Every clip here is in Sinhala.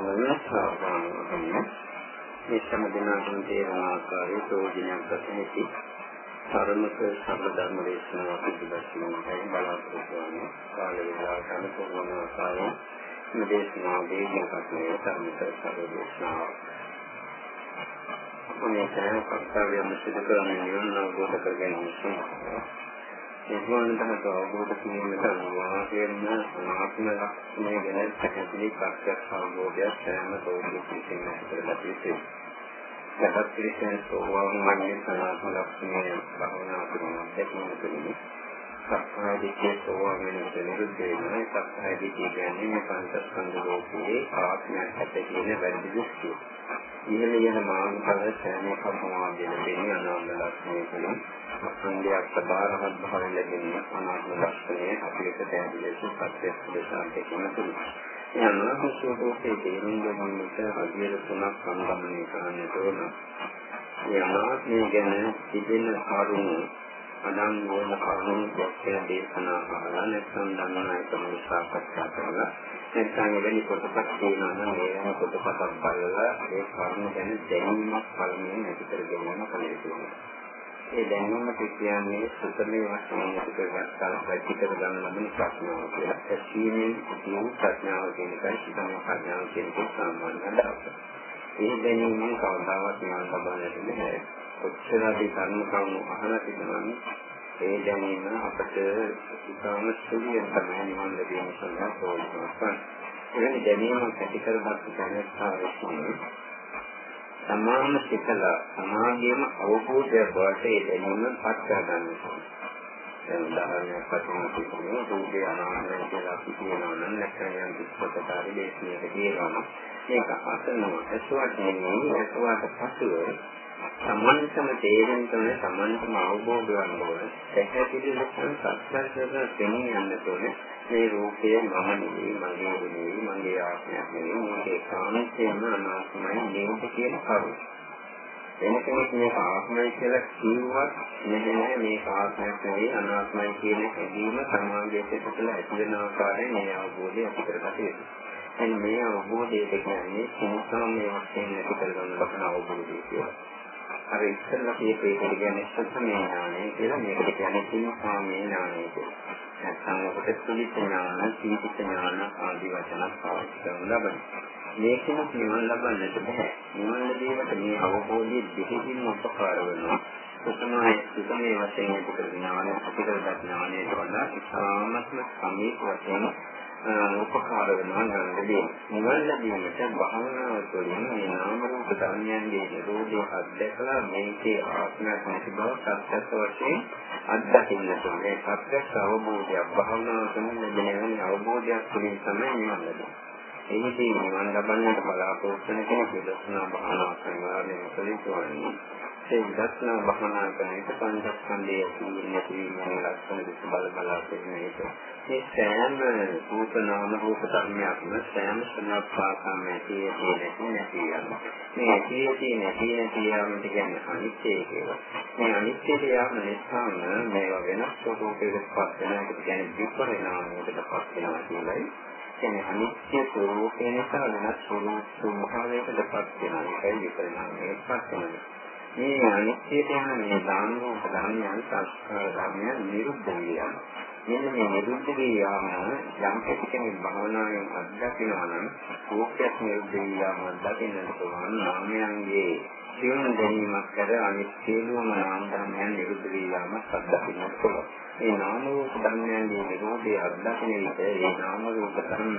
මුලින්ම සාකච්ඡා මේ සම්දිනාතුන් තේරෙන ආකාරයේ ප්‍රයෝජනයක් ගත හැකි ධර්මක සම්බ ධර්ම දේශනාවක් පිළිබඳව බලාපොරොත්තු වන කාල වේලාවට අනුකූලව ආකාරයෙන් මේ දේශනාවේ දීපත්මය ධර්මික සර්වදේශනාව. මේ සෑම කර්තව්‍යම සිදු කරන්නේ නිවන අවබෝධ කර ගැනීම සඳහා නිර්වාණ ධර්ම අවබෝධ කිරීමට අනිවාර්යයෙන්ම ආත්ම ලක්ෂණය ගැන පැහැදිලි ප්‍රත්‍යක්ෂ අවබෝධය සෑම තෝරන්නේ විසින් කරගත යුතුයි. සබත් පිළිසෙන් සෝවාන් මන්නේ සනාත්ම ලක්ෂණය භවනා කරන දෙකින් තුනේ සක්කාය දිට්ඨිය සෝවාන් වෙනකොට නිරුද්ධ වෙනවා. සක්කාය දිට්ඨිය කියන්නේ මේ පංචස්කන්ධ ලෝකයේ ආත්මයක් ඇත කියන වැරදි දෘෂ්ටිය. ඉහළ යන මාර්ගඵල සෑම කර්මවාදයෙන් දෙන්නේ අනාත්ම ලක්ෂණය කියන අඛණ්ඩයක් සබාරහත් භාවයෙන් ලැබෙන අනාත්ම ලක්ෂණය අපිට පැහැදිලි ලෙස ප්‍රත්‍යක්ෂ ලෙස දෙකම තුනයි. මේ අනාත්ම ස්වභාවයේ තේරුම් ගැනීමට හදිසිය තුනක් සම්බන්ධනය කරන්නට ඕන. මේ අනාත්මය ගැන තිබෙන කරුණු අදන් වන කරුණු දැක්කේ දේශනා අහලා නැත්නම් දන්නා එක නිසා කතා කරලා නැත්නම් එවැනි කොටසක් තියෙනවා නම් ඒ වෙන කොටසක් බලලා ඒ කරුණු ගැන දැනීමක් පළමුවෙන් ඇති කර ගැනීම කල යුතුයි. ඒ දැනුම කියන්නේ සුතමේ වශයෙන් අපිටගත්තා ප්‍රතිකර ගන්න ලබන ප්‍රඥාව කියලා. ඇසීමෙන් කියන ප්‍රඥාව කියන එකයි සුතමේ ප්‍රඥාව කියන එක සාමාන්‍ය අදහස. ඒ දැනීමෙන් කවදාවත් නිවන් ලබන්නට බැහැ. කොච්චර අපි කර්ම කරුණු අහලා තිබුණාම ඒ දැනීම අපට ඉතාම සුළුෙන් තමයි නිවන් ලැබීම සඳහා ප්‍රයෝජනවත් වන්නේ. එවැනි දැනීමක් ඇති කරගත්තු දැනස්ථාවයේ සමාන සිතලා සමාගයේම අවබෝධය බවට ඒ දැනීම පත් කර ගන්නවා. දැන් උදාහරණයක් වශයෙන් කිව්වොත් රූපේ අනාත්මය කියලා අපි කියනවා නම් නැත්නම් යම් කිසිපතකාරී දේශනාවක කියනවා නම් මේක අසනවා එසුවට නෙමෙයි එසුවට පසුව සම්මන්තම තේරෙන තුන සම්මන්තම අවබෝධ වන්න ඕන. පැහැදිලි ලෙස සත්‍යයෙන් තේරුම් යන්න ඕනේ. මේ රූපය මම නෙවෙයි මගේ නෙවෙයි මගේ ආත්මයක් නෙවෙයි මේකේ කාමයෙන් අනාත්මයි නේද කියන කරුණ. වෙන කෙනෙක් මේක ආත්මයි කියලා කිව්වත් නැහැ මේක ආත්මයක් නෙවෙයි අනාත්මයි කියන හැඟීම සමාජයේ පිටතල ඇති වෙන ආකාරයෙන් මේ අවබෝධය ඇති කරගත යුතුයි. එන්න මේ අවබෝධයට කියන්නේ සංසාරයේ වශයෙන් ඇති කරගන්න ලබන අවබෝධය කියලා. අර ඉස්සෙල්ලා කියපු එක කියන්නේ සත්‍යමය ඥානය කියලා මේකට කියන්නේ සිනහාමය ඥානය කියලා. නැත්නම් ඔකට සුලිත ඥාන, සීතිත ඥාන ආදී වචන පාවිච්චි කරන ලබනවා. මේකෙන් නිවන ලබන්නට බෑ. නිවන ලැබීමට මේ අවබෝධයේ දෙහිමින් උපකාර වෙනවා. සුතමයි සුතමේ වශයෙන් අපිට ඥාන අපිට ඥානයේ වඩා ඉතාමත්ම සමීප වශයෙන් උපකාර වෙනවා නේද? නිවන ලැබීමට භාවනාව තුළින් මේ නාම රූප ධර්මයන්ගේ නිරෝධය අත්දැකලා මේකේ ආත්මයක් නැති බව සත්‍යස්ස වශයෙන් අත්දකින්නට ඕනේ. සත්‍යස්ස අවබෝධය භාවනාව තුළින් ලැබෙන අවබෝධයක් තුළින් තමයි නිවන ලැබෙන්නේ. එහිදී නිවන ලබන්නට බලාපොරොත්තු වෙන කෙනෙක් විදර්ශනා භාවනාව අනිවාර්යයෙන්ම කළ යුතුයි. ඒ විදර්ශනා භාවනා කරන එක පංචස්කන්ධයේ තියෙන තියෙන ලක්ෂණ දෙක බල බලා කියන එක. මේ සෑම රූප නාම රූප ධර්මයක්ම සෑම සනපාකම තියෙන්නේ නැති නැති යනවා. මේ තියෙන්නේ නැති නැති යනවා කියන්නේ අනිත්‍යය කියලා. මේ අනිත්‍යය යන නිසාම මේවා වෙනස් ස්වභාවයකට පත් වෙනවා. ඒක කියන්නේ විපරිණාමයකට පත් වෙනවා කියලායි. කියන්නේ අනිත්‍ය ස්වરૂපේ නිසා වෙනස් ස්වභාවයකට පත් වෙනවා. ඒකයි විපරිණාමයකට පත් වෙනවා. මේ අනිත්‍යයට යන මේ දානෝ ප්‍රධානයන් සංස්කාර ධර්මයන් නිරුද්ධ වෙනවා. මෙන්න මේ නිරුද්ධ වීම යම් කෙනෙක් භවනායෙන් අත්දකිනවා නම් කෝපයක් නිරුද්ධ වීම අත්දකින්නට පුළුවන් නාමයන්ගේ සියුම් දැනීමක් කර අනිත් සියලුම නාම ධර්මයන් නිරුද්ධ වීම අත්දකින්නට පුළුවන්. මේ නාම රූප ධර්මයන්ගේ නිරෝධය අත්දකින විට ඒ නාම රූප ධර්ම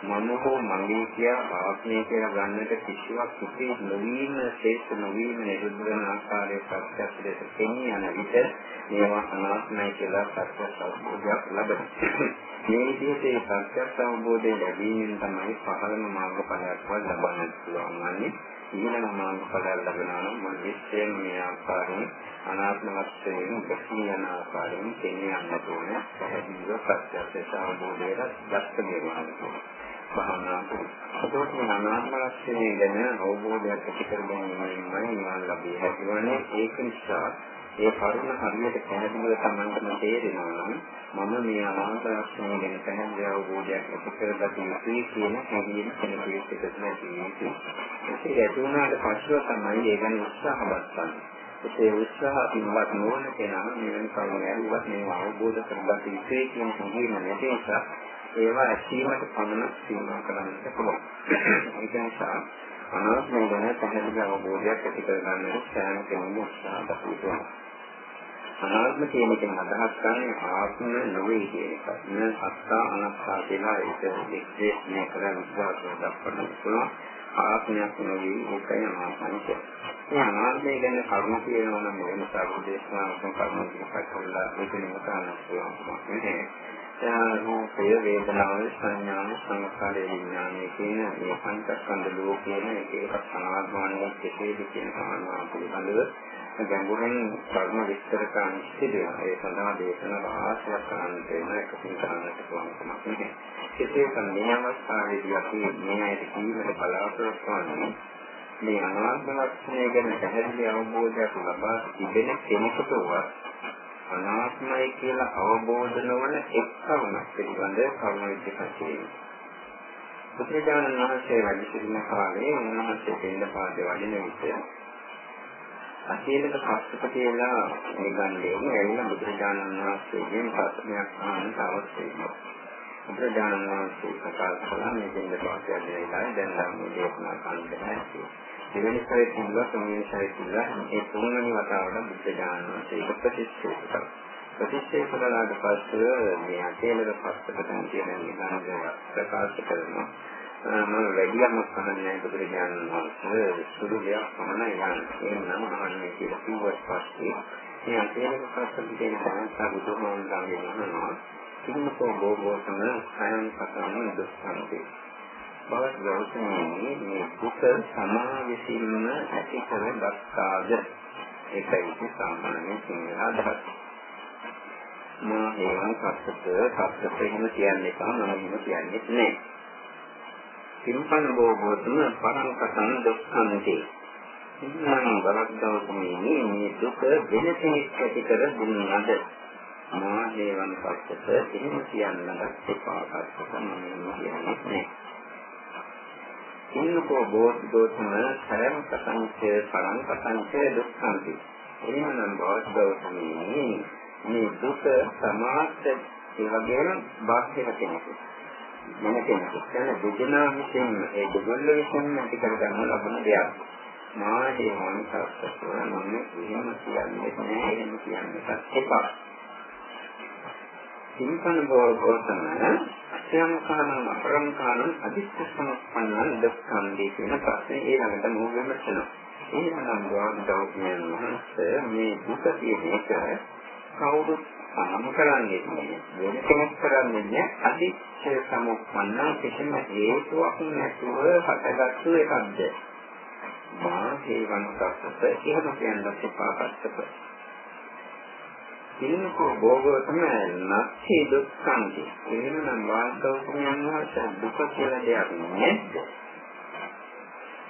මම හෝ මගේ කියා ආත්මය කියලා ගන්නට කිසිවක් කිසි නොවීම ශේෂ නොවීම නිරුද්ධ වෙන ආකාරයේ ප්‍රත්‍යක්ෂ දෙක තෙන්නේ යන විට මේවා අනාත්මයි කියලා ප්‍රත්‍යක්ෂ අවබෝධයක් ලැබෙනවා. මේ විදිහට ඒ ප්‍රත්‍යක්ෂ අවබෝධය ලැබීමෙන් තමයි පහළම මාර්ගඵලයක්වත් ලබන්නට පුළුවන් වන්නේ. ඊළඟ මාර්ගඵලයක් ලැබෙනවා නම් මොන විශ්යෙන් මේ ආකාරයෙන් අනාත්ම වශයෙන් දැකී යන ආකාරයෙන් තෙන්නේ යන්න ඕනේ. පැහැදිලිව ප්‍රත්‍යක්ෂ අවබෝධයට දක්ෂ වෙනවා. භාවනා කරනවා. ඒකත් මේ අනාත්ම ලක්ෂණය ගැන අවබෝධයක් ඇති කර ගැනීමයි නිවන් ලැබී හැකිවන්නේ ඒක නිසා ඒ කරුණ හරියට පැහැදිලිව තමන්ටම තේරෙනවා නම් මම මේ අනාගත ලක්ෂණ ගැන පැහැදිලි අවබෝධයක් ඇති කරගත යුතුයි කියන හැඟීම කෙනෙකුට එකතු නැති යුතුයි. ඒක ඇති වුණාට පස්සෙ තමයි ඒ ගැන උත්සාහවත් වන්නේ. ඒ උත්සාහ පින්වත් නොවන කෙනා මෙවැනි කරුණු ඇරුවත් මේව අවබෝධ කරගත යුතුයි කියන හැඟීම නැති නිසා ඒවා ඇසීමට පමණ සීමා කරන්නට පුළුවන්. ඒක නිසා අනාත්මය ගැන පැහැදිලි අවබෝධයක් ඇති කරගන්න සෑම කෙනෙකුම උත්සාහ දක්වනවා. අනාත්ම කියන එකෙන් අදහස් කරන්නේ ආත්ම නොවේ කියන එක. මේ අත්තා අනාත්තා කියලා ඒක විශ්ලේෂණය කරලා විස්තර දක්වන්න පුළුවන්. ආත්මයක් නෙවෙයි ඒකයි අනාත්මයි. මේ අනාත්මය ගැන කරුණු කියනවා නම් වෙන සාකච්ඡාවක් කරුණු කිහිපයක් කරලා ඒක නෙමෙයි කරන්න පුළුවන්. රූපය වේදනාව සංඥාව සංස්කාරය විඥානය කියන මේ පංචස්කන්ධ ලෝකයේම එක එකක් සමාධිවන්නේ කෙසේද කියන කාරණා පිළිබඳව ගැඹුරින් කර්ම විස්තර කරන්න සිදුවෙනවා. ඒ සඳහා දේශන රාශියක් කරන්න වෙන එකකින් කරන්නට පුළුවන්කමක් නැහැ. කෙසේක මේ අවස්ථාවේදී අපි මේ ඇයි කීමට බලාපොරොත්තු වෙන්නේ මේ අනාත්ම ලක්ෂණය ගැන පැහැදිලි අවබෝධයක් ලබා තිබෙන කෙනෙකුටවත් අනාත්මයි කියලා අවබෝධ නොවන එක් කරුණක් පිළිබඳ කරුණ විදිහට බුදුරජාණන් වහන්සේ වැඩ සිටින කාලේ උන්වහන්සේ දෙන්න පාදේ වඩින විට අසීලක පස්සක කියලා මේ ගන්නේ ඇවිල්ලා බුදුරජාණන් වහන්සේගෙන් ප්‍රශ්නයක් අහන්න අවශ්‍ය වෙනවා. බුදුරජාණන් වහන්සේ කතා කළා මේ දෙන්න පාදේ ඇවිල්ලා දැන් නම් මේ දේශනා කරන්න බැහැ. දෙවෙනි සැරේ කිව්වා තුන්වෙනි සැරේ කිව්වා මේ තුන්වෙනි වතාවට බුද්ධ ඥාන ඒක ප්‍රතික්ෂේප කරා. ප්‍රතික්ෂේප කළාට පස්සේ මේ අකේලක පස්සකට තියෙන නිගණක ප්‍රකාශ කරනවා. මම වැඩියම කහන්නේ බුදු ඥාන වහන්සේ සුදු දෙයක් පමණයි යන්නේ. එනම් අහන්නේ කියලා කිව්වට පස්සේ මේ අකේලක පස්සට තියෙන සංස්ථා බුදුහාමුදුරන්ගේ නම කිමුකෝ බෝබෝතම සයන් පතන දුස්සන්ති. බවත් ගෞතමී මේ දුක සමා විසින්ම ඇති කර ගත්තාද ඒකයි සාමාන්‍ය සිංහල අදහස. මා හේවන් සත්‍යත සත්‍යත එහෙම කියන්නේ තමයි මම කියන්නේ නැහැ. සිම්පන් බෝධතුම පරං කතං දුක්ඛන්ති. ඉන්නම් බරක්දවතුමී මේ දුක වෙන කෙනෙක් ඇති කර දුන්නද මා හේවන් සත්‍යත එහෙම කියන්නත් එපා කත්තම මම කියන්නේ නැහැ. ඉන්නකෝ බෝධිදෝතම සරම් කතංචේ පරං කතංචේ දුක්ඛන්ති. එහෙමනම් බෝධිදෝතමී මේ දුක සමාස්ත ඒ වගේම බාහිර කෙනෙකු. මම කෙනෙකු. කියන දෙදෙනා විසින් ඒ දෙගොල්ල විසින් ඇති කරගන්න ලබන දෙයක්. මාගේ මනසත් මම එහෙම කියන්නේ නැහැ එහෙම කියන්නේ එපා. සිංහන බෝධිදෝතම අත්‍යම් කාණං අපරම් කාණං අදිස්ස සම්පන්නං දුක්ඛන්දී කියන ප්‍රශ්නේ ඊළඟට මම විමසනවා. එහෙනම් ගෞතමයන් වහන්සේ මේ දුක කියන එක කවුරුත් සම කරන්නේ නැහැ. වෙන කෙනෙක් කරන්නේ නැහැ. අදිස්ස සම්පන්න කිසිම හේතුවක් නැතුව හටගත්තු එකක්ද. මා හේවන්තස්සත එහෙම කියන්නත් එපා කස්සප. සින්නකෝ භෝගෝ තමයි නැති දුක්ඛන්ති. එහෙමනම් වාස්තවකයන් වහන්සේ දුක කියලා දෙයක් නැද්ද?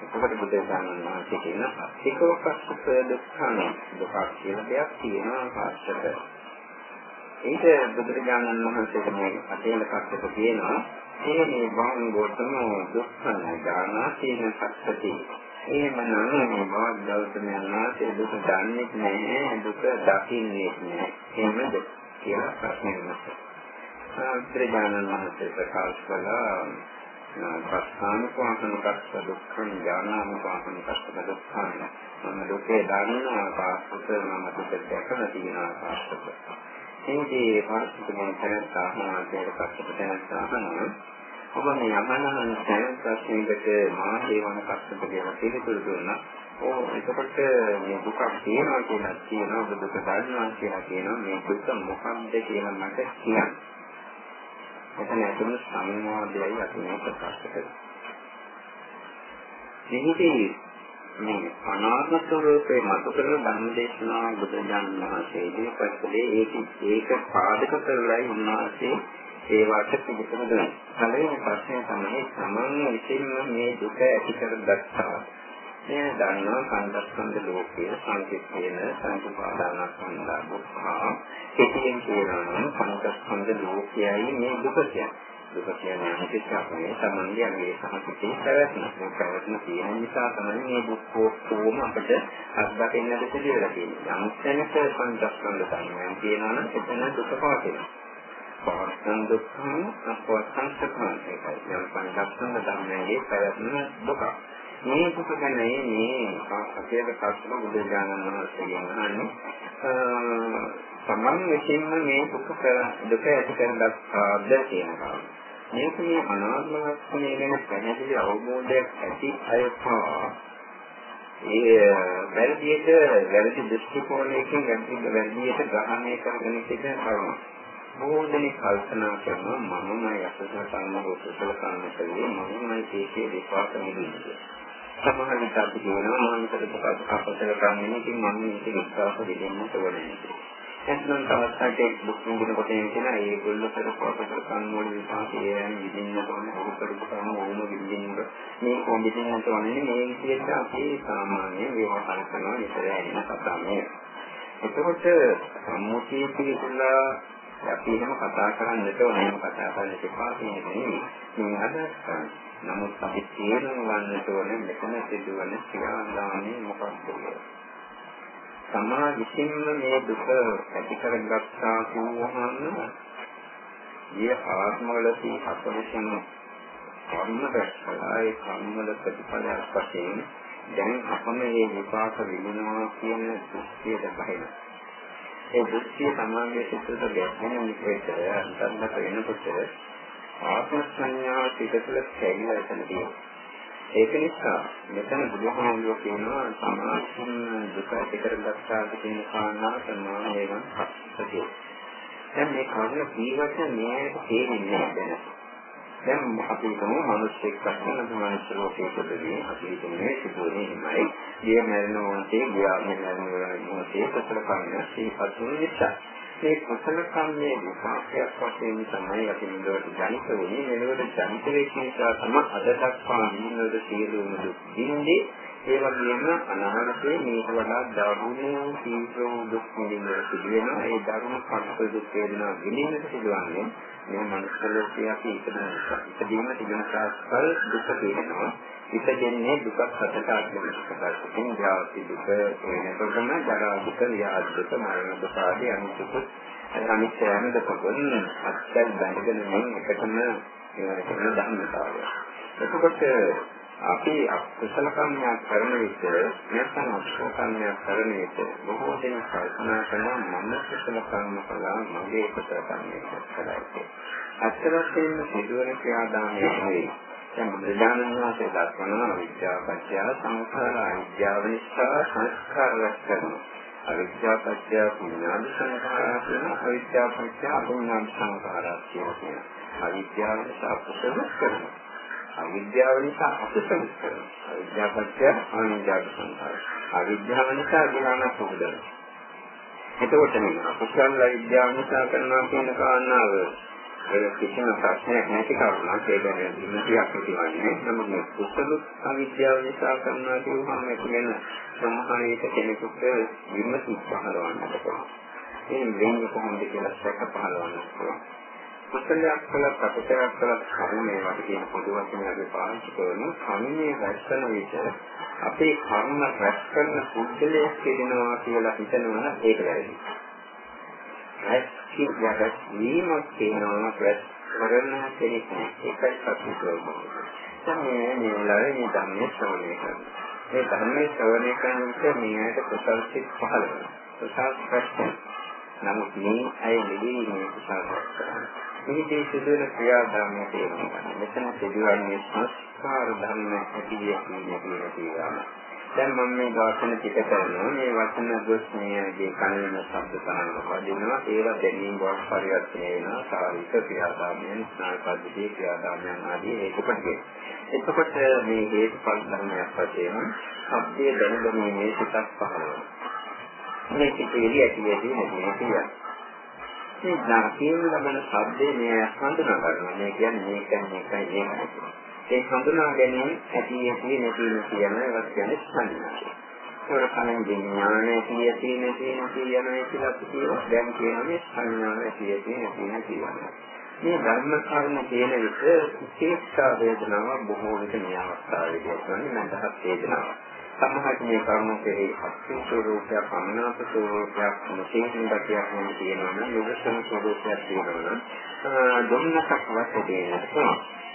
එතකොට බුදුසසුන වහන්සේ කියන අතිකෝ පස්සක දුක්ඛන දුක කියලා දෙයක් තියෙනවා පාස්තක. ඒක බුදුරජාණන් වහන්සේ මේ අතේල පස්සක තියෙනවා. ඒ මේ භංගෝතම දුක්ඛන ඥාන තියෙන පස්සකේ එහෙමනම් මේ බවත් ගෞතමයන් වහන්සේ දුක දන්නේ නැහැ දුක දකින්නේ නැහැ එහෙමද කියලා ප්‍රශ්න වෙනවා. ත්‍රිඥානන් වහන්සේ ප්‍රකාශ කළා ප්‍රස්ථාන කෝහන කස්ස දුක්ඛං ඥානාම කෝහන කස්ස දුක්ඛං මම දුකේ දන්නා පාස්පත මම දුක දැකලා තියෙන පාස්පත. ඒකේ පාස්පත මම දැනට ආහාරයට පස්සට දැනට ආහනවා ඔබ මේ යමනන් සෑම ප්‍රශ්නයකට මා හේවන කස්සප කියලා පිළිතුරු දුන්නා. ඕ එතකොට මේ දුකක් තියෙනවා කියලා කියනවා ඔබ දුක දන්නවා කියලා කියනවා මේ දුක මොකක්ද කියලා මට කියන්න. එතන ඇතුළු සංවාදයයි අපි මේ ප්‍රකාශ කරන්නේ. මෙහිදී මේ අනාත්ම ස්වરૂපේ මතු කරන ධර්ම දේශනා බුදුරජාණන් වහන්සේ ඉදිරිපත් කළේ ඒක ඒක පාදක කරලා උන්වහන්සේ ඒවට පිළිතුරු දෙනවා. පළවෙනි ප්‍රශ්නය තමයි සමන් විසින්ම මේ දුක ඇති කරගත්තා. මේ දන්නවා පංචස්කන්ධ ලෝකයේ සංකේතේන සංකපාදානස්කන්ධ දුක්ඛ කෙටියෙන් කියනවා නම් පංචස්කන්ධ ලෝකයයි මේ දුක කියන්නේ. දුක කියන්නේ අනිත්‍යකමේ සම්බන්ධය මේ සමසිතේ පැවැත්ම. මේ පැවැත්ම තියෙන නිසා තමයි මේ දුක් කොහොම අපිට අත්දකින්නට සිදුවලා තියෙන්නේ. අනිත්‍යනක පංචස්කන්ධ ධර්මයන් කියනවා නම් එතන දුක පවතිනවා. පවත්තන් දුක්ඛං අපවත්තන් සුඛං ඒකයි යම් පංචස්කන්ධ ධර්මයේ පැවැත්ම දුක. මේ දුක ගැන මේ අපේ කර්තන බුදුජානක මහත්මයාගෙන් අහන්නේ සම්මන් විසින්ම මේ දුක දුක ඇති කරගත්තාද කියනවා. මේක මේ අනාත්ම ලක්ෂණය ගැන පැහැදිලි අවබෝධයක් ඇති අය පවා ඒ වැරදියට වැරදි දෘෂ්ටි කෝණයකින් වැරදියට ග්‍රහණය කරගෙන සිටින කරුණ. බොහෝ දෙනෙක් කල්පනා කරනවා මමමයි අසුසල කර්ම රෝසල කර්ම කලේ මමමයි ඒකේ විපාක නිදින්නේ. සමහර විට අපි කියනවා මම හිතට අපසල කර්මනේ ඉතින් මම මේක විපාක දෙන්නට ඕනේ. එතනම් තවත් දුක් විඳින කොට එන ඒගොල්ලෝ කරපු අපසල කර්ම වල විපාකයෙන් විඳින්න ඕනේ උපරිම කර්ම වුණ විඳින්න මේ කොම්බිනේෂන් තෝරන්නේ මේ විදිහට අපි සාමාන්‍ය ව්‍යවහාර කරන විතර ඇන්න කතා මේ. එතකොට සම්මුතිය පිළිබඳව අපි එහෙම කතා කරන්නට ඕනේ එහෙම කතා කරන්න එපා කියන එක නෙවෙයි. මේ අදහස් කරන්නේ. නමුත් අපි තේරුම් ගන්නට ඕනේ මෙතන සිදුවන ක්‍රියාදාමයේ මොකක්ද කියලා. සමා විසින්ම මේ දුක ඇති කරගත්තා කියවහම මේ ආත්මවලදී අපවිසින් කර්ම දැක්කලා ඒ කර්මවල ප්‍රතිඵලයක් වශයෙන් දැන් අපම මේ විපාක විඳිනවා කියන දෘෂ්ටියට බහිනවා. ඒ දෘෂ්ටිය සමාජයේ සිදුවන ගැටෙන විදිහට අන්තර්ගත වෙනකොට ආත්ම සංඥා පිට තුළ කැඩිලා එතන තියෙනවා. ඒක නිසා මෙතන බුදුහාමුදුරුවෝ කියනවා සමාධියෙන් දුක ඇති කරගත්තා කියන කාරණා සම්මාන වේගම් හත්තිය. දැන් මේ කාරණා කීවට මෙයාට තේරෙන්නේ නැහැ. දැන් අපි හිතමු මිනිස්සෙක් අස්සන මනුස්ස ලෝකයකදී අපි හිතන්නේ සිදුවන්නේ හිමයි. ගිය මරණ මොහොතේ ගියා මරණ මොහොතේ කුසල කර්ම සිහිපත් වූ නිසා. මේ කුසල කර්මයේ විපාකයක් වශයෙන් තමයි අපි මෙලොවට ජනිත වෙන්නේ. මෙලොවට ජනිත වෙච්ච නිසා තමයි අද දක්වා නිමවද සියලුම දුක් දින්නේ. ඒ වගේම අනාගතයේ මේක වඩා දරුණු තීව්‍ර දුක් විඳින්න සිදු වෙනවා. ඒ දරුණු පස්ස දුක් වේදනා විඳින්නට සිදුවන්නේ මේ මනුස්ස ලෝකයේ අපි ඉපදෙන නිසා ඉපදීම තිබෙන සාස්කල් දුක තියෙනවා. ඉපදෙන්නේ දුකක් සතට අත්දැකීමක් ඉතින් ජාති දුක වෙනකොටම ජරා දුක ව්‍යාධි දුක මරණ දුක ආදී අනිත්‍යක අනිත්‍යයන් දුකෙන් අත්දැක බැඳගෙන නම් එකටම ඒවට කියන ධර්මතාවය එතකොට අපි අකුසල කර්මයක් කරන විට නැත්නම් අකුසල කර්මයක් කරන විට බොහෝ දෙනෙක් කල්පනා කරනවා මම කුසල කර්ම කළා මගේ කුසල කර්මයක් කළා කියලා. අත්‍ය වශයෙන්ම සිදුවන ක්‍රියාදාමය නෙවෙයි. දැන් බුදුදානන් වහන්සේ දක්වනවා විද්‍යාව පත්‍ය සංස්කාර අවිද්‍යාව නිසා සංස්කාර රැස් කරනවා. අවිද්‍යාව පත්‍ය පුඤ්ඤාද සංස්කාරා කියන අවිද්‍යාව පත්‍ය අපුඤ්ඤාද සංස්කාරා කියන අවිද්‍යාව නිසා කුසල කරනවා. අවිද්‍යාව නිසා අකුසල කරනවා. අවිද්‍යාව පත්‍ය අනිත්‍ය සංස්කාර. අවිද්‍යාව නිසා ධ්‍යාන පොදන. එතකොට මේ අකුසල විද්‍යාව නිසා කරනවා කියන කාරණාව ඒ කිසිම ප්‍රශ්නයක් නැති කරුණක් ඒ ගැන විමතියක් තියන්නේ නමුත් මේ කුසල අවිද්‍යාව නිසා කරනවා කියුවම ඒක ගැන සමහර විට කෙනෙකුට විමසි පහලවන්නට පුළුවන්. ඒ වෙන්නේ කොහොමද කියලා සැක පහලවන්නට පුළුවන්. කුසලයක් කළා ප්‍රතිචාරයක් කළා කර්මයේ වට කියන පොදු වචන අපි පාවිච්චි කරන කර්මයේ රැස්කන විට අපේ කර්ම රැස් කරන පුද්ගලයෙක් කියනවා කියලා හිතනවා ඒක වැරදි. රැස්කී යටත් වීමක් කියනවා රැස් කරන කෙනෙක් ඒකයි සත්‍ය ස්වභාවය. තමයි මේ වෙලාවේ මේ ධර්මයේ ශ්‍රවණය කරනවා. මේ ධර්මයේ ශ්‍රවණය කරන විට මේකට කුසල් සිත් පහළ වෙනවා. කුසල් ප්‍රශ්න. නමුත් මේ අය නෙවෙයි මේ කුසල් කරන්නේ. මේකේ සිදුවන ක්‍රියාදාමයේ තේරුම් ගන්න. මෙතන සිදුවන්නේ සංස්කාර ධර්ම ඇතිවිය කියන දේවල්. දැන් මම මේ වචන ටික කරනවා. මේ වචන ගොස් මේගේ කනින ශබ්ද තරංග වදිනවා. ඒවා දැනීම බවක් පරිවර්තනය වෙනවා. සාරික ක්‍රියාදාමයන් ස්නායු පද්ධතිය ක්‍රියාදාමයන් ආදී ඒක පිටේ එතකොට මේ හේතුඵල ධර්මයක් වශයෙන් ශබ්දයේ දැනගැනීමේ සිතක් පහළ වෙනවා. මේ සිතේදී ඇති වෙදී නැති වෙනවා මේ ඥාතියෙන් ලබන ශබ්දේ මේ හඳුනා ගන්නවා මේ කියන්නේ මේක මේකයි මේකයි ඒ හඳුනා ගැනීම ඇති ඇති නැති නැති යන ඒවත් කියන්නේ සංඥා. ඒක කලින් විඥානය ඇති ඇති නැති නැති යන කියලා කියනවා. දැන් කියනවා මේ සංඥා ඇති ඇති නැති නැති යනවා. මේ ධර්ම කර්ම කියන විට විශේෂ වේදනාව බොහෝ විට මේ අවස්ථාවේදී කියන්නේ නැදහත් වේදනාව. සමහරට මේ කරුණු කෙරෙහි අත්‍යන්ත ස්වરૂපයක් පමණාප ස්වરૂපයක් මුසින් දකියක් නම් තියෙනවා නම් යොගසන ස්වરૂපයක් තියෙනවා නම් දුන්නසක් වශයෙන්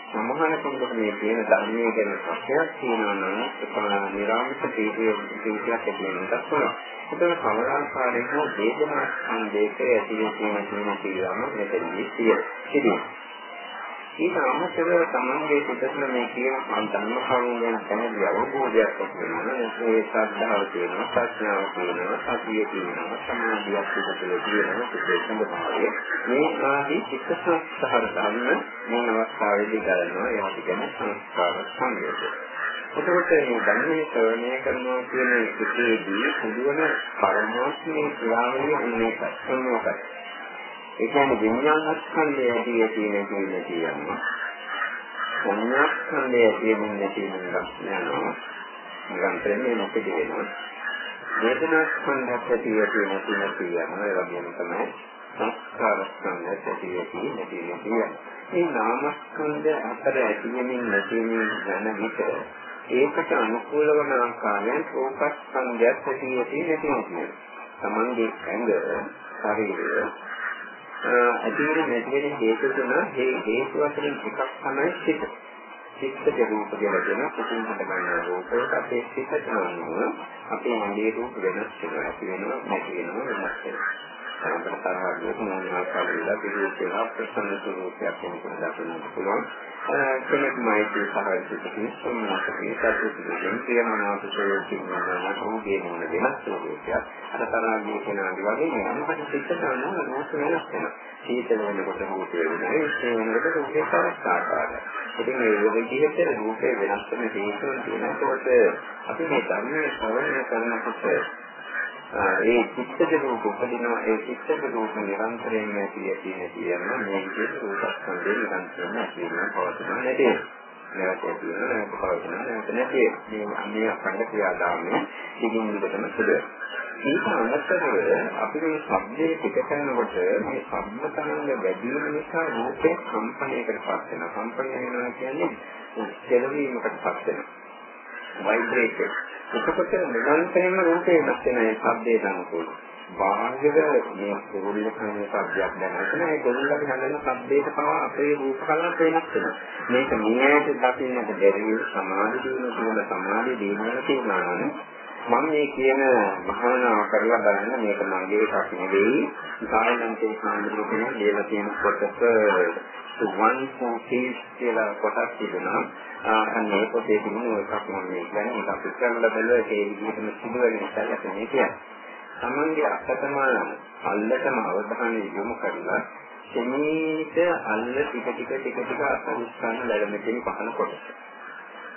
සමහරකට මේ කියන ධර්මයේ ගැන ප්‍රශ්නයක් තියෙනවා නම් ඒක නිරාමිත දීපියක් ඇති වෙනකත් පුළුවන්. ඒතන කවරාකාරයක වේදනා සංදේශය ඇති වෙන කියන කියන කියලාම මෙතනදී තියෙනවා. ඊට අමතරව තමන්ගේ පිටතන මේ කියන ධර්ම කරුණු ගැන පැහැදිලි අවබෝධයක් ඇති වෙනවා. ඒ ශ්‍රද්ධාව තියෙනවා, ප්‍රඥාව තියෙනවා, සතිය තියෙනවා, සමාධියක් පිටතේ තියෙනවා, සිතේ සම්බන්ධය. මේ ආදී චිත්ත සංස්කාර ධර්ම මේ අවස්ථාවේදී ගන්නවා. ඒවට කියන සංස්කාර සංයෝජන. එතකොට මේ ධර්මයේ ශ්‍රවණය කරනවා කියන එකේදී සිදුවන පරමාර්ථයේ ක්‍රියාවලිය මේකයි. ඒ කියන්නේ විඥානස්කන්ධය ඇති ඇති නැති නැති යනවා. සංඥාස්කන්ධය ඇති නැති නැති යනවා. නිරන්තරයෙන් මේ මොකද වෙනවා? වේදනාස්කන්ධය ඇති ඇති නැති නැති යනවා. ඒ වගේම තමයි සංස්කාරස්කන්ධය ඇති ඇති නැති නැති යනවා. මේ නාමස්කන්ධ අතර ඇතිවීමෙන් නැතිවීම යන විට ඒකට අනුකූල වන ආකාරයෙන් රූපස්කන්ධයත් ඇති ඇති නැති නැති තමන්ගේ ඇඟ ශරීරය ඇතිවෙන නැතිවෙන හේතු තුන ඒ හේතු අතරින් එකක් තමයි සිත. සිත්ක රූප කියලා කියන කුතුන් හට ගන්න රූපයක අපේ සිත තමයි අපේ මගේ රූප වෙනස් වෙනවා ඇති වෙනවා නැති වෙනවා වෙනස් වෙනවා. අපට තරහ ගියොත් මොන ආකාරයකද පිළිවෙලක් ප්‍රසන්න ස්වරූපයක් වෙනකොට දකින්න පුළුවන්. කෙනෙක් මෛත්‍රී සහායකකින් සම්මාසකේ සතුටුකින් ප්‍රියමනාප ස්වරූපකින් යනවා ඔහුගේ මොන වෙනස් ස්වරූපයක්. අර තරහ ගිය කෙනාගේ වගේ මේ අනුපත සිත් ගන්න රූප වෙනස් වෙනවා. සීතල වෙනකොට රූප වෙනවා. ඒ වෙනකොට රූපේ තවත් ආකාරයක්. ඉතින් මේ විදිහට රූපේ වෙනස් වෙන හේතුන් තියෙනකොට අපි මේ ධර්මයේ ශ්‍රවණය කරනකොට ඒ චිත්තජ රූප උපදිනවා. ඒ චිත්තජ රූප නිරන්තරයෙන් ඇති ඇති නැති යන මේ විදිහට රූපස්කන්ධේ නිරන්තරයෙන් ඇති වෙනවා පවතිනවා නැති නැවත ඇති වෙනවා නැවත පවතිනවා නැවත නැති මේ මේ අඛණ්ඩ ක්‍රියාදාමයේ සිගින් විදටම සිදු. ඒක අනතරව අපි මේ ශබ්දයේ පිට කරනකොට මේ ශබ්ද තරංග වැඩි වෙන නිසා රූපේ කම්පණයකට පත් වෙනවා. කම්පණය වෙනවා කියන්නේ කෙලවීමකට පත් වෙනවා වයිබ්‍රේට් එතකොට නිරන්තරයෙන්ම රූපේ වෙනස් වෙන ඒ ශබ්දයේ දනකොට බාහිර මේ කුරුල්ල කන ශබ්දයක් දැනගෙන ඒ කුරුල්ලගේ හදන ශබ්දයට පවා අපේ රූප කලාප වෙනස් වෙනවා. මේක මෙයට දකින්නට බැරි සමාධි දිනන තුන සමාධි දිනන තියෙනවා මම මේ කියන භාවනාව කරලා බලන්න මේක මගේ එකක් නෙවෙයි. සායනන්තේ සාන්ද්‍රිය කියන දේලා තියෙන කොටස one for peace කියලා කොටස් තිබෙනවා. අන්න ඒ පොතේ තිබුණු එකක් මම මේ කියන්නේ ඒක අපි කරලා බලුවා ඒ විදිහටම සිදුවෙන නිසා අපි මේ කියන්නේ. තමන්ගේ අත්තම අල්ලටම අවධානය යොමු කරලා සෙමීට අල්ල ටික ටික ටික ටික අසංස්කරණ ලැබෙමින් පහන කොටස.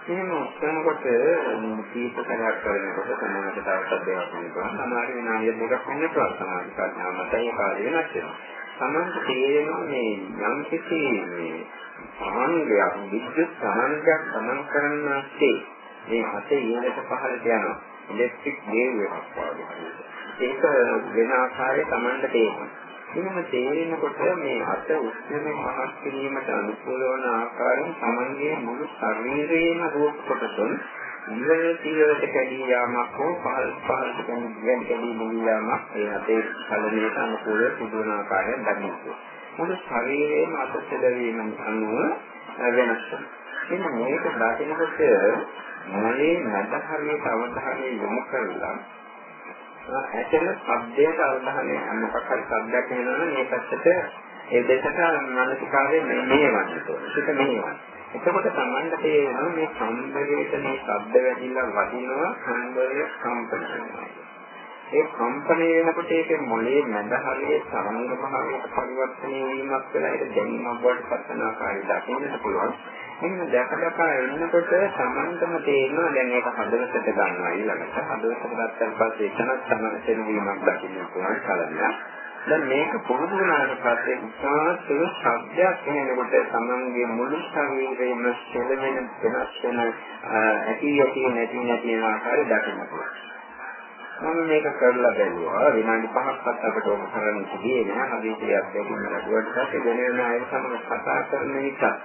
එහෙම කරනකොට කීප කරයක් කරනකොට සමානට තවස්සක් දෙයක් වෙනවා. සමහර විනාඩිය දෙකක් වෙන්න පුළුවන්. සමහර කාරණා මතයි කාර්ය වෙනස් වෙනවා. සමහරට තේරෙනවා මේ යම් කිසි මේ සමන්ගයක් විද්‍යුත් සමන්ගයක් සමන් කරන්නාසේ මේ හතේ ඉහළට පහළට යනවා. ඉලෙක්ට්‍රික් වේව් එකක් වගේ. ඒක වෙන ආකාරයක Tamanට තේරෙනවා. එහෙම තේරෙනකොට මේ අත උෂ්ණයෙන් මහත් කිරීමට අනුකූල වන ආකාරයෙන් Tamanගේ මුළු ශරීරයේම රූප කොටසුන් ඉවර තිරයට කැඩී යාමක් හෝ පහළ පහළට කැඩී කැඩී මුළු යාමක් ඒ අතේ කලණයට අනුකූල සිදුවන ආකාරයෙන් දකින්න. මුළු ශරීරයේම අත සැදවීම අනුව වෙනස් වෙනවා. මෙන්න මේක දකිනකොට මොලේ නැද හරියට අවධානය යොමු කරලා ඇතන ශබ්දයට අවධානය මොකක් හරි ශබ්දයක් වෙනවනම් මේ පැත්තට ඒ දෙකට මානසිකාවේ මේ මෙහෙවන්න ඕනේ. ඒක මෙහෙවන්න. එතකොට Tamanda තේරෙනවා මේ සම්බරයට මේ ශබ්ද වැදිලා වදිනවා සම්බරය කම්පන වෙනවා. ඒ කම්පණය වෙනකොට ඒකේ මොලේ මැද හරියේ තරංග භාවයට පරිවර්තනය වීමක් වෙලා ඒක දැනීමක් බවට පත් වෙන ආකාරය දකින්නට පුළුවන්. එහෙනම් දැක දැක එන්නකොට සමන්තම තේරෙනවා දැන් ඒක හදවතට ගන්නවා ඊළඟට හදවතට ගත්තන් පස්සේ එතනත් තමයි තේරුවීමක් දකින්න පුළුවන් කලින්. දැන් මේක පුරුදු වුණාට පස්සේ උසාවත ශබ්දයක් එනකොට තමන්ගේ මුළු ශරීරයම සෙලවෙන වෙනස් වෙන ඇති ඇති නැති නැති යන ආකාරය දකිනවා. මම මේක කරලා බැලුවා විනාඩි 5ක්වත් අපිට ඕක කරන්න තිබේ නෑ හදිසියක් දෙකින් ලැබුවට පස්සේ දැනෙන අය සමග කතා කරන නිසා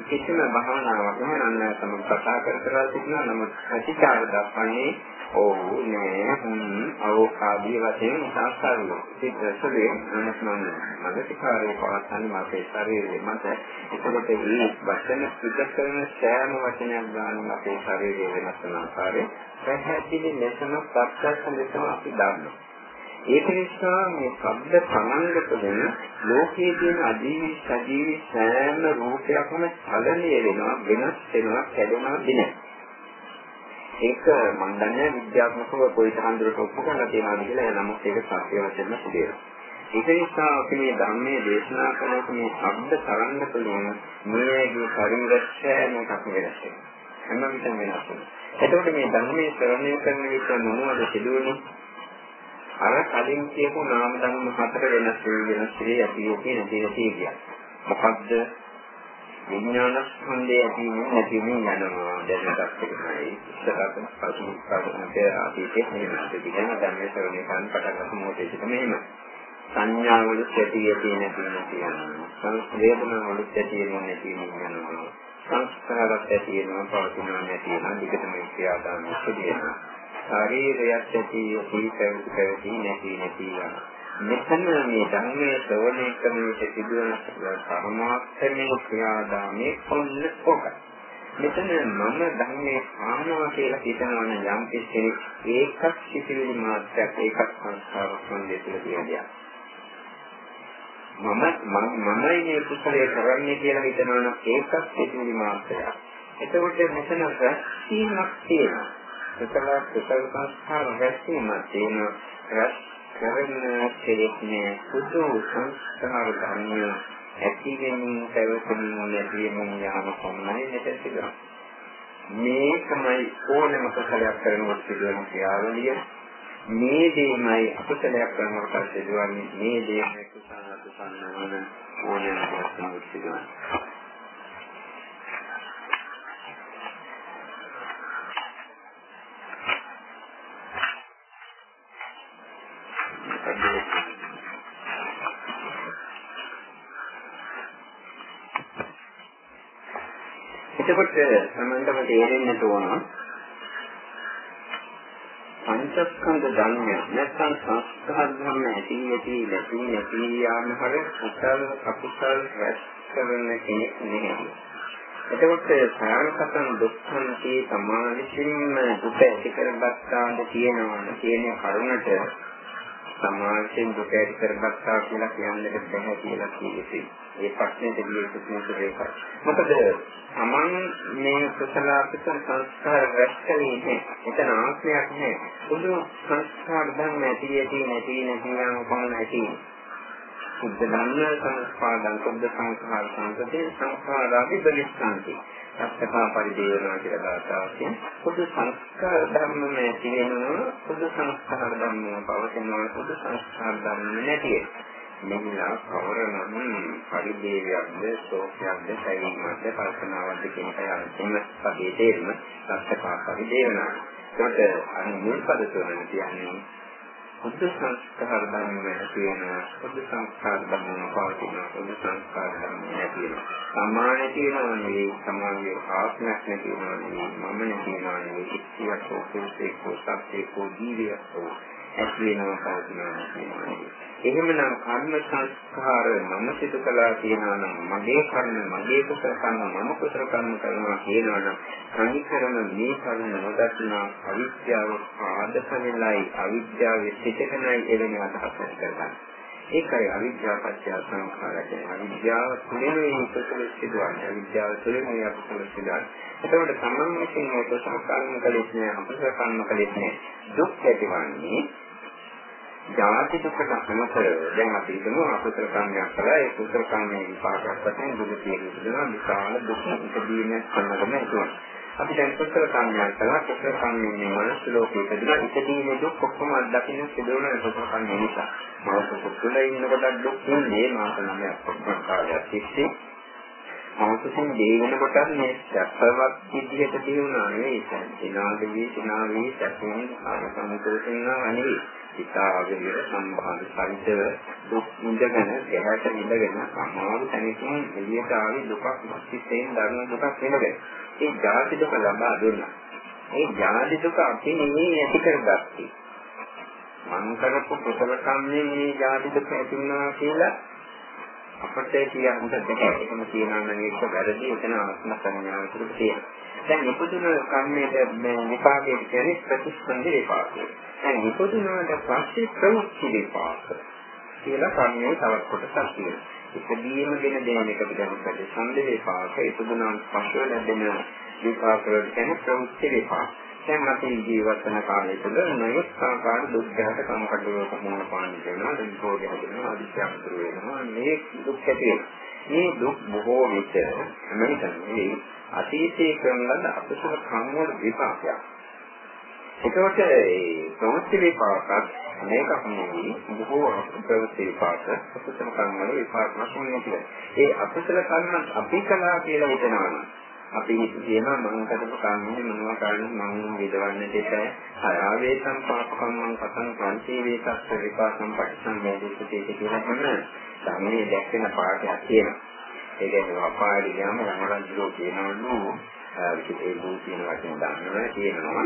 කිසිම භාවනාවක් නැහැ. අන්න තමයි කතා කර කර සිටිනවා නමුත් ප්‍රතිචාර දක්වන්නේ ඔව් නෑ හ්ම් අවකාදී වශයෙන් සංස්කාරය සිද්දසලේ අනස්මන් මනසිකාරයේ පවත්තන්නේ මාගේ ශරීරයේ මත. එතකොට මේ වචන සුද්ධ කරන සෑම වචනයක් ගන්න අපේ ශරීරයේ වෙනස් වෙන ආකාරය පැහැදිලි ලෙසම ප්‍රත්‍යක්ෂ ලෙසම අපි දන්නවා. ඒක නිසා මේ ශබ්ද සමන්ග තුළින් ලෝකයේ තියෙන අජීවී සජීවී සෑම රූපයක්ම චලනය වෙනවා වෙනස් වෙනවා කැඩෙනවා දිනේ ඒක මම දන්නේ විද්‍යාත්මකව කොයි තරම් දුරට ඔප්පු කරලා තියෙනවද කියලා නමුත් ඒක සත්‍ය වශයෙන්ම සිදුවෙනවා. ඒක නිසා අපි මේ ධර්මයේ දේශනා කරනකොට මේ ශබ්ද තරංග තුළින් මේගේ පරිවර්තනයක් වෙනස් වෙනවා. හැම විටම වෙනස් වෙනවා. එතකොට මේ ධර්මයේ ශ්‍රවණය කරන විට මොනවද සිදුවෙන්නේ? අර කලින් කියපු නාම ධර්ම හතර වෙනස් වෙන ශ්‍රේ ඇති තියෙන දේ තියෙනවා. මොකද්ද? විඥාන ස්කන්ධය ඇතිවෙන්නේ නැතිවෙන්නේ යනවා. දැනටත් එකයි ඉස්සරහට පසු පසුපේ ආදීකේ මේකට කියන ධර්මයේ ශ්‍රවණය කරන පටන් ගන්න මොහොතේදී මෙහෙම. සංඥාවල ඇති ඇති නැති නැති යනවා සංවේදනාවල ඇති නැති යනවා සංස්කාරات ඇති වෙනවා පවතිනවා නැති වෙනවා. විකටම ක්‍රියාදාම සිදුවෙනවා ශරීරයත් ඇති ඇති පැවති නැති නැති යනවා මෙතන මේ ධර්මයේ ශ්‍රවණය කරන විට සිදුවන පරමාර්ථමේ ක්‍රියාදාමයේ කොන්න කොකයි. මෙතන මම ධර්මයේ ආනවා කියලා හිතනවන යම් කිසි ඒකක් සිටිවිලි මාත්‍රයක් ඒකක් සංස්කාරයක් වන්දේ කියලා කියනවා. මම මමයි මේ කුසලයේ කරන්නේ කියලා හිතනවන ඒකක් සිටිවිලි මාත්‍රයක්. එතකොට මෙතන රැස්වීමක් තියෙනවා. කුසල කුසල සංස්කාර රැස්වීමක් තියෙනවා. රැස් කරන කෙලෙස් නෑ. සුදු සංස්කාර ධර්මය ඇති වෙනින් පැවතුමින් නැති වෙනින් යාම කොමයි මෙතන සිදුවන මේකමයි ඕනම කුසලයක් කරනකොට සිදුවන ක්‍රියාවලිය. මේ දෙයමයි අකුසලයක් කරනකොට සිදුවන්නේ. මේ දෙයමයි කුසල කුසල නවන ඕනම දෙයක් සිදුවන්නේ. එතකොට සමන්තම තේරෙන්න ඕන පංචස්කන්ධ ධර්මය නැත්නම් සංස්කාර ධර්ම ඇති ඇති නැති නැති යාම හර කුසල අකුසල රැස් කරන කෙනෙක් නෙමෙයි. එතකොට සාරකතන දුක්ඛන් තී සමාධිසින්ම දුක ඇති කරගත්තාද කියනවා කියන කරුණට සමාජයෙන් දුක ඇති කරගත්තා කියලා කියන්නට බැහැ කියලා කියෙසි. ඒ ප්‍රශ්නේ දෙවියන් සුසුමු ඒකයි. මොකද සමන් මේ කුසල අකුසල සංස්කාර රැස්කලේ එතන ආත්මයක් නෑ. බුදු සංස්කාර ධර්ම ඇති ඇති නැති නැති යන කොහොමද ඇති? සුද්ධ ධම්ම සංස්කාරයන් සුද්ධ සංස්කාර සංකතේ සංස්කාරාදි බලිස්සන්ති. අත්තකා පරිදේවනා කියලා දාතාවකින් පොදු සංස්කාර ධර්මම ඇති වෙනවා පොදු සංස්කාර ධර්මම පවතිනවා. පොදු සංස්කාර ධර්ම නැති මෙහිලා කවරනම් පරිදේවයක්ද ශෝකයක්ද සැලීමක්ද කල්පනාවක්ද කියන එක අන්තිම පදේ තේරුම අත්තකා පරිදේවනා ඒකට අර මුල් පද තුනක් කියන්නේ බුද්ධ සංස්කාර ධර්ම තියෙන බුද්ධ සංස්කාර ධර්ම පවතින බුද්ධ සංස්කාර ධර්ම නැති වෙන සමාන තියෙනවා නෙවෙයි සමානයේ ආත්මයක් නැති වෙනවා නෙවෙයි මම නැති වෙනවා නෙවෙයි ඉස්සියක් හෝ පුරුෂයෙක් හෝ සත්‍යයක් හෝ ජීවියක් හෝ ඇති වෙනවා පවතිනවා නෙවෙයි. එහෙමනම් කර්ම සංස්කාර මම සිදු කළා කියනවා නම් මගේ කර්ම මගේ කුසල කර්ම මම කුසල කර්ම කරනවා කියනවා නම් අනිකරම මේ කර්ම නොදක්නා අවිද්‍යාව ආදපනෙලයි අවිද්‍යාවේ සිටකනයි එවැනි අදහස් කරගන්න. ඒකයි අවිද්‍යාව පත්‍ය සංඛාර කියන්නේ අවිද්‍යාව තුළින් මේ කුසල සිදුවන්නේ අවිද්‍යාව තුළින් මේ අකුසල සිදුවන්නේ. එතකොට සම්මන් වශයෙන් මේ කුසල කර්ම කලෙත් නෑ අකුසල කර්ම කලෙත් නෑ දුක් ඇතිවන්නේ ජාති දුකට අමතරව දැන් අපි හිතමු අකුසල කර්මයක් කළා ඒ කුසල කර්මයේ විපාකයක් වශයෙන් දුක තියෙනවා විශාල දුක ඉදීම සම්මතම හිතුවා අපි දැන් කුසල කර්මයක් කළා කුසල කර්මයෙන් මනස ලෝකෙ ඉපදලා ඉපදීමේ දුක් ඔක්කොම අත්දකින්න සිදුවන කුසල කර්ම නිසා. මනස කුසල ඉන්නකොට දුක් නෙමෙයි මාස නමයක් කොහොමද කාලයක් තිස්සේ මානසිකයෙන් දේගෙන කොටත් මේ සැපවත් විදිහට දිනුනා නෙවෙයි සිනාගේ සිනාවේ සැපෙන් ආසන්නකරනවා නෙවෙයි ඉතාලගේ සම්බන්ධ සහිතව දුක් මුදගෙන එහාට ඉඳගෙන අමාරු තැනකින් එළියට ආවේ දුකක් මුස්තියෙන් දරන දුකක් වෙනද ඒ ජාති දුක ලබා දුන්නා. ඒ ජාති දුක අපි නෙමෙයි ඇති කරගත්තේ. මං කරපු කුසල කම්මේ මේ ජාති දුක ඇති වුණා කියලා අපිට කියන්න දෙයක් එකම කියනවා නම් ඒක වැරදි. එතන ආත්ම සංඥාව තුළ තියෙනවා. දැන් ඉපදුන කර්මයේ මේ විපාකයේ කියන්නේ ප්‍රතිස්පන්ද විපාකය. දැන් ඉපදුනාට පස්සේ ප්‍රමුඛ විපාක කියලා කර්මයේ තවත් කොටසක් තියෙනවා. ඉපදීම දෙන දෙන එක පිටම ප්‍රතිස්පන්ද විපාක ඉපදුනාට පස්සේ ලැබෙන විපාක වලට කියන්නේ ප්‍රමුඛ විපාක. දැන් අපි ජීවත් වෙන කාලය තුළ නොයෙක් ආකාර දුක් ගැට කම්කටොලක මොන පාන්නේ වෙනවා දුක්ඛෝගය හදනවා අදිත්‍යම්තර වෙනවා මේ දුක් ඇති මේ දුක් බොහෝ විට මෙතනදී අතීතයේ කරන ලද අකුසල කර්ම වල විපාකයක්. එතකොට ඒ ප්‍රවෘත්ති විපාකත් මේකක් නෙවෙයි බොහෝ ප්‍රවෘත්ති විපාක අකුසල කර්ම වල විපාක වශයෙන් ඒ අකුසල කර්ම අපි කළා කියලා හිතනවා. අපි කියනවා මම කරපු කන්නේ මොනවා කරන්නේ මම විදවන්න දෙත ආවේසම් පාපකම් මං පතන් පන්ති වේසස්ස විපාකම් පටිසම් වේදිතේ කියලා තමයි සාමයේ දැක්වෙන පාඩයක් තියෙනවා. ඒ කියන්නේ අපායට ගියාම රමරන්ජෝ කියනවලු විශේෂ වූ කියන වචන දාන්නවා කියනවා.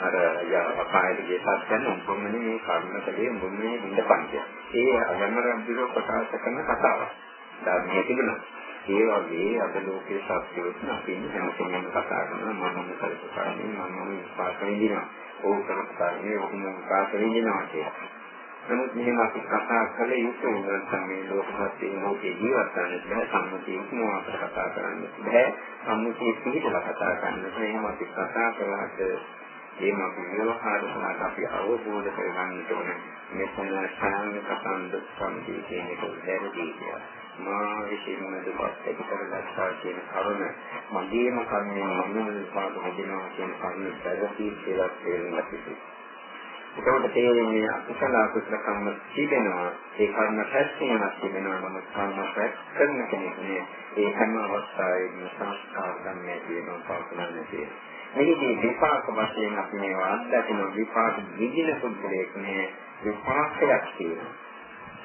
අර යා අපායට ගිය සත්‍යන උඹමනේ මේ කර්මකලේ උඹමනේ ඉඳ පන්තිය. ඒ රමරන්ජෝ ප්‍රකාශ කරන කතාවක්. ධර්මයේ තිබුණා. ඒ වගේ අද ලෝකයේ සත්‍යෝත් අපි හැම කෙනෙක්ම කතා කරනවා මම කරපු කාරණේ මම විශ්වාස වෙනවා. ඕක කරපු කාරණේ ඔහොම විශ්වාස වෙනවා කියලා. නමුත් මෙහෙම අපි කතා කළේ යුතුයි නැත්නම් මේ ලෝක සත්‍යයේ ලෝකේ ජීවත් වෙන්න බෑ. සම්මුතිය මොනවාට කතා කරන්න බෑ. සම්මුතිය පිළිබඳව කතා කරන්න එහෙම අපි කතා කළාට එහෙම අපි ව්‍යවහාර කරලා අපි අවබෝධ කරගන්න ඕනේ. මෙතන සාංග කතන්ද සම්පී කියන එක වැරදි කියලා. මා විසින්ම දුකක් ඇති කරගත්තා කියන කරුණ මගේම කර්මයෙන් මම විපාක හදිනවා කියන කරුණ පැවති කියලා තේරුම් ගන්න. ඒකෝට තේරෙන්නේ අකුසල අකුසල කර්ම තිබෙනවා. ඒ කර්ම පැත්තේමක් තිබෙනවා. නම් කර්ම පැත් කරන කෙනෙක් නේ ඒ හැම අවස්ථාවෙම සංස්කාර ගන්න තියෙනවා පාසලන්නේ තියෙනවා මේකේ විපාක වශයෙන් අපි මේවා අත්දකින විපාක විදින පුද්ගලයෙක් නේ විපාකයක් තියෙනවා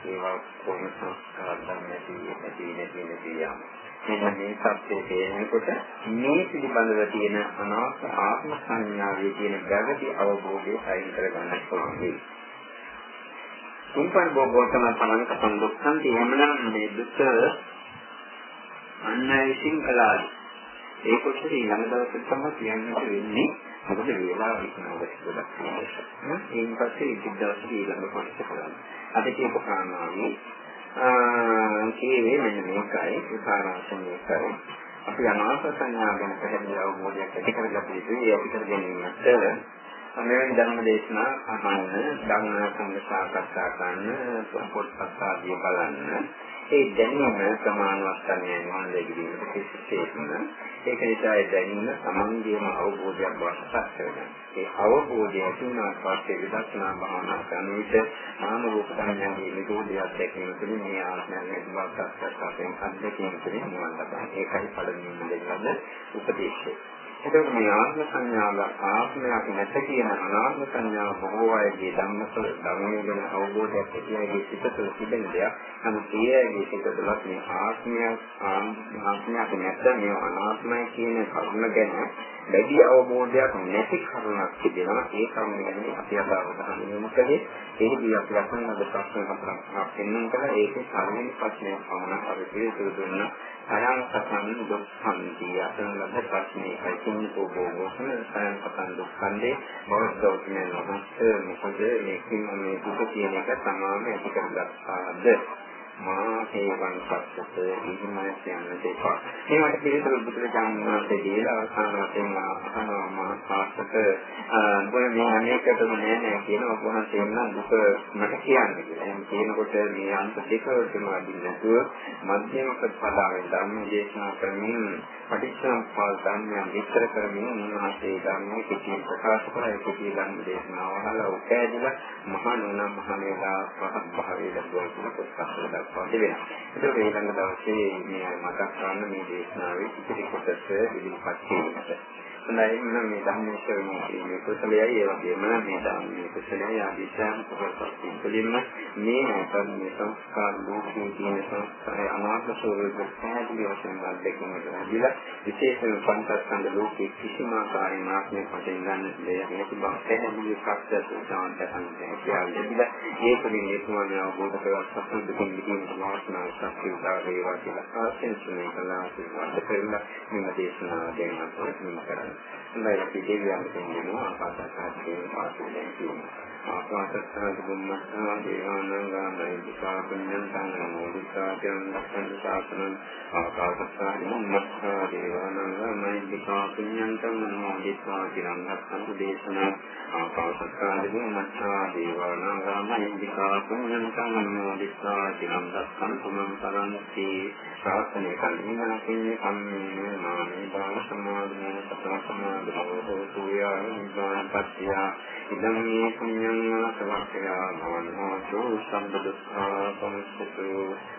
ඒවා කොහොම සංස්කාර නැති නැති නැති නැති යම්. මෙන්න මේ සත්‍යයේ තේරෙනකොට මේ පිළිබඳව තියෙන අනාත්ම ආත්ම සංඥාවේ තියෙන ගැඹුරු අවබෝධය සයින් කරගන්න පුළුවන් වෙයි. තුන්පන් බෝබෝතම තමන් කපන් දුක්ඛන් තියෙනනම් මේ දුක අන්නයි විසින් කළායි. ඒ කොටස ඊළඟ දවසේ තමයි කියන්නට වෙන්නේ. මොකද වේලාව ඉක්මනට ගොඩක් තියෙනවා. ඒන් පස්සේ ඉදිරි දවසේ ඊළඟ කොටස කරන්න. අද කියපු කාරණාවේ කීවේ මෙන්න මේකයි විපාරාශන මේකයි. අපි අනාස සංඥා ගැන පැහැදිලි අවබෝධයක් ඇති කරගන්න යුතුයි. ඒක පිටර ගැනීමත් මෙවැනි ධර්ම දේශනා අහන්න, ධර්ම සංග සාකච්ඡා කරන්න, පොත්පත් ආදී බලන්න. ඒ දැනීම ප්‍රමාණවත් තමයි මම දෙගිරීමට කිසිසේත්ම ඒක නිසා ඒ දැනීම සමන්ගේම අවබෝධයක් බවට පත් වෙනවා. ඒ අවබෝධය තුනක් පස්සේ විදර්ශනා භාවනා කරන විට නාම රූප ධර්මයන්ගේ නිරෝධය දැකීම තුළින් මේ ආත්මයන් බවට පත් කරගන්න අත්දැකීම තුළින් නිවන් ලබන ඒකයි පළවෙනිම දෙන්න උපදේශය. එතකොට මේ ආත්ම සංඥාව ආත්මයක් නැත කියන අනාත්ම සංඥාව බොහෝ අයගේ ධම්මසල ධර්මයේ ගැන අවබෝධයක් ඇතිවෙන්නේ සිතතල තිබෙන දෙයක්. නමුත් ඒගේ සිතතලත් මේ ආත්මයක් ආත්මයක් නැත මේ අනාත්මයි කියන කරුණ ගැන වැඩි අවබෝධයක් නැති කරුණක් තිබෙනවා. ඒ කරුණ ගැන අපි අද අවධානය යොමු කළේ ඒකදී අපි ලක්ෂණ ලද ප්‍රශ්න හතරක් පෙන්වන්න කළා. ඒකේ පළවෙනි ප්‍රශ්නය පමණ අපි පිළිතුරු දුන්නා. අයං සතන් දුක්ඛන්ති. අතන ලද ප්‍රශ්නේ කයිතුන්කෝ බෝසන සයන් සතන් දුක්ඛන්දේ. බෞද්ධෝත්මේ නොහොත් මොකද? මේකෙන් මේ දුක කියන එක තමාම ඇති කරගත්තාද? මා හේවන් සත්‍යත ඉහිමයි කියන්න දෙපා. මේවට පිළිතුරු බුදුරජාණන් වහන්සේ දීලා අවසාන වශයෙන් අහනවා මා සාස්තක දුර මේ අනේකටම නෑ නෑ කියන ඔබ වහන්සේ නම් දුක මට කියන්න කියලා. එහෙනම් කියනකොට මේ අන්ත දෙකවලම අදින්න නැතුව මධ්‍යම ප්‍රතිපදාවෙන් ධර්ම දේශනා කරමින් පටිච්චසමුප්පාද ධර්මයන් විස්තර කරමින් උන්වහන්සේ ධර්මයේ කිසි ප්‍රකාශ කරලා කිසි ධර්ම දේශනාව අහලා උපෑදිලා මහා නුනම් මහා වේලා පහත් භාවයේ ලැබුවා කියන කොටස දක්වා තිබෙනවා. ඒක ඊළඟ දවසේ මේ මතක් කරන්න මේ දේශනාවේ ඉතිරි කොටස ඉදිරිපත් කිරීමට. හොඳයි මම මේ ධර්මයේ ශ්‍රවණය මේ කුසලයයි ඒ වගේම මේ ධර්මයේ කුසලයයි ආදිශාන් කොටස් තුළින්ම මේ නැත්නම් මේ සංස්කාර ලෝකයේ තියෙන සංස්කාරය අනාත්ම ස්වરૂප පැහැදිලි වශයෙන් අත්දැකීමට ලැබිලා විශේෂයෙන් පංචස්කන්ධ ලෝකයේ කිසිම ආකාරයක ආත්මයක් වශයෙන් ගන්න දෙයක් නැති බව පැහැදිලි ප්‍රත්‍යක්ෂ උදාහරණ දෙකක් ලැබිලා ඒකෙන් ඒකම අවබෝධ කරගන්න සතුටු දුකින් මිදීම වාසනාව ශක්තිය උදා වේවා කියලා ආශිර්වාද කළා ආශිර්වාද කරලා මේ දේශනාව දෙන්න කරන්නේ හොඳයි අපි දෙවියන් දෙන්නවා ආකාශසහත්කේ පාසලෙන් කියනවා. ආකාශසහත් බුම්මස්සා දේවානංගාමයි. විපාකඤ්ඤං සංඝමෝදිතා කියන ලක්ෂණ ශාසනං ආකාශසහත් බුම්මස්සා දේවානංගාමයි. විපාකඤ්ඤං සංඝමෝදිතා කියන ලක්ෂණ දේශනා ආකාශසහත් බුම්මස්සා දේවානංගාමයි. විපාකඤ්ඤං සංඝමෝදිතා කියන ලක්ෂණ තුමන් තරන්ති ශාසනය කල්මිනා කින්නේ කම්මේ නාමේ දාන සමාධි සතර සමාධි හෝතු යා නිබ්බාන පත්‍ය ඉදම් මේ පුඤ්ඤං සවක්ඛයා භවන්හෝතු සම්බුද්ධා සම්සුතු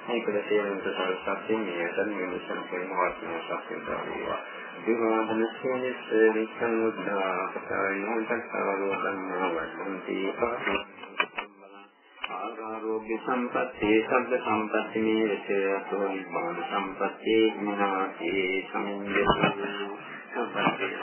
මේකද තේරුම් ගන්න සත්‍යයෙන් මේ ධර්ම විශ්ලේෂණ වාස්නා සත්‍යය දානවා දිවාදන සේනස් විස්සං උද්දා පතරයන් තක්තාවෝ ධම්මා වන්ති පාසි ආරෝග්‍ය සම්පත්තේ සබ්බ සම්පatti මේ විශේෂ අතෝ නිබ්බාන සම්පත්තේ විනාශේ සමින්දේ සම්පත්තේ.